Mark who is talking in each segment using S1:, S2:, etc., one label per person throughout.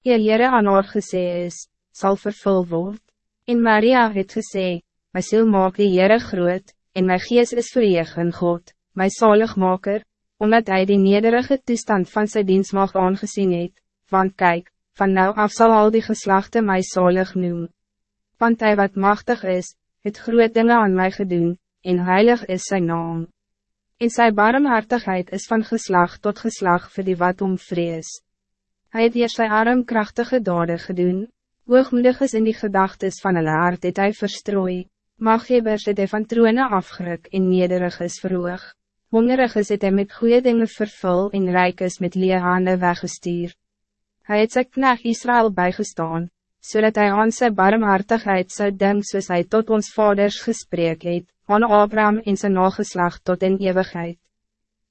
S1: Je Heere aan haar gesê is, sal vervul word. En Maria het gesê, my siel maak die Heere groot, en my gees is verheeg in God, my zaligmaker, omdat hij die nederige toestand van zijn dienstmacht aangezien het, want kijk, van nou af zal al die geslachten mij zalig noem. Want hij wat machtig is, het groot dingen aan mij gedoen, en heilig is zijn naam. En zijn barmhartigheid is van geslag tot geslag voor die wat om vrees. Hij het eerst sy arm krachtige dade gedoen, hoogmoedig is in die gedachtes van hulle hart het hy verstrooi, maghebers het hy van troone afgeruk en nederig is verhoog, hongerig is het hy met goede dingen vervul en rijk is met lee hande weggestuur. Hij het sy knecht Israël bijgestaan, zodat hij aan sy barmhartigheid zou denken soos hy tot ons vaders gesprek het, aan Abraham en zijn nageslag tot in eeuwigheid.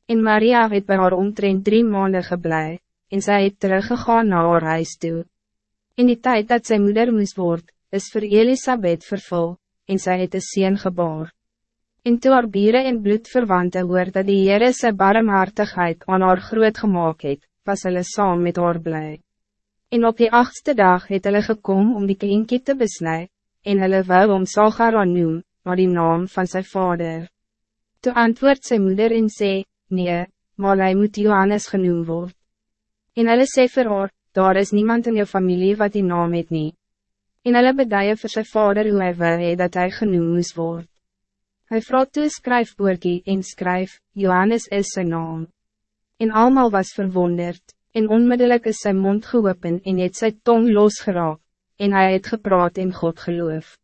S1: En Maria het bij haar omtrent drie maanden geblei, en zij het teruggegaan naar haar huis toe. In die tijd dat zijn moeder moest worden, is voor Elisabeth vervul, en zij het een sien geboor. En toe haar bieren en bloedverwante hoor dat die Heere sy barmhartigheid aan haar groot gemaakt het, was hulle saam met haar blij. En op die achtste dag het hulle gekom om die kindje te besnij, en hulle wou om Salgar noem, maar die naam van zijn vader. Toe antwoord zijn moeder en sê, nee, maar hij moet Johannes genoemd worden. En hulle sê vir haar, daar is niemand in jou familie wat die naam het nie. En hulle beduie vir sy vader hoe hy wil hee dat hij genoemd moes word. Hy vraag toe skryfboorkie en skryf, Johannes is zijn naam. En allemaal was verwonderd, en onmiddellijk is zijn mond geopen en het sy tong losgeraak, en hij het gepraat in God geloof.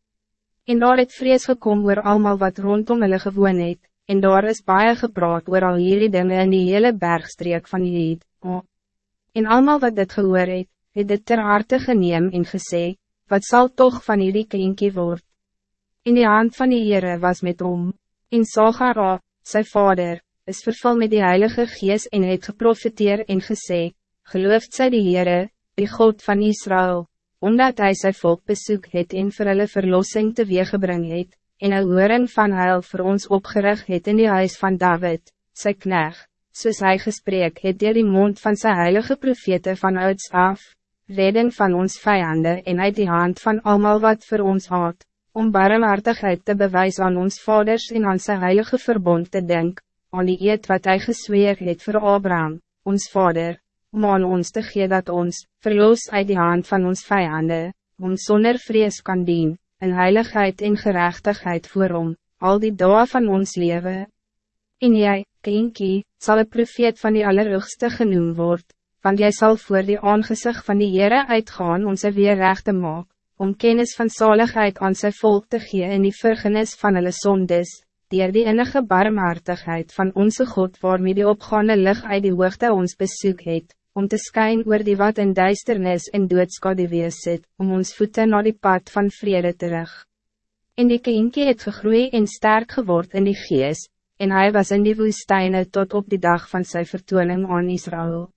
S1: En daar het vrees gekom oor allemaal wat rondom hulle gewoon het, en daar is baie gepraat oor al hierdie dinge in die hele bergstreek van die Heed. Oh. En allemaal wat dit gehoor het, het dit ter harte geneem en gesê, wat zal toch van hierdie klinkie word? In die hand van die Heere was met om, en Sagara, sy vader, is vervul met die Heilige Gees en het geprofiteer en gesê, geloofd sy die Heere, die God van Israël, omdat hij zijn volk bezoek het en vir hulle verlossing teweeggebring het, en een horen van huil voor ons opgericht het in die huis van David, sy kneg, soos hy gesprek het dier die mond van zijn heilige profete van ouds af, redding van ons vijanden en uit die hand van allemaal wat voor ons had, om barmhartigheid te bewijzen aan ons vaders en aan zijn heilige verbond te denken, aan die eed wat hij gesweer het voor Abraham, ons vader, om aan ons te gee dat ons, verloos uit die hand van ons vijanden, ons zonder vrees kan dien, in heiligheid en gerechtigheid voor om, al die doa van ons leven. En jij, kinkie, zal een profeet van die allerhoogste genoemd worden, want jij zal voor die aangezicht van die Heere uitgaan om sy weer recht te maak, om kennis van zaligheid aan zijn volk te gee in die vergenis van hulle sondes, dier die innige barmhartigheid van onze God waarmee die opgaande licht uit die hoogte ons bezoek het, om te skyn oor die wat in duisternis en doodskade wees sit, om ons voeten naar die pad van vrede terug. En die kindje het gegroeid en sterk geword in die gees, en hij was in die woestijnen tot op die dag van zijn vertoning aan Israël.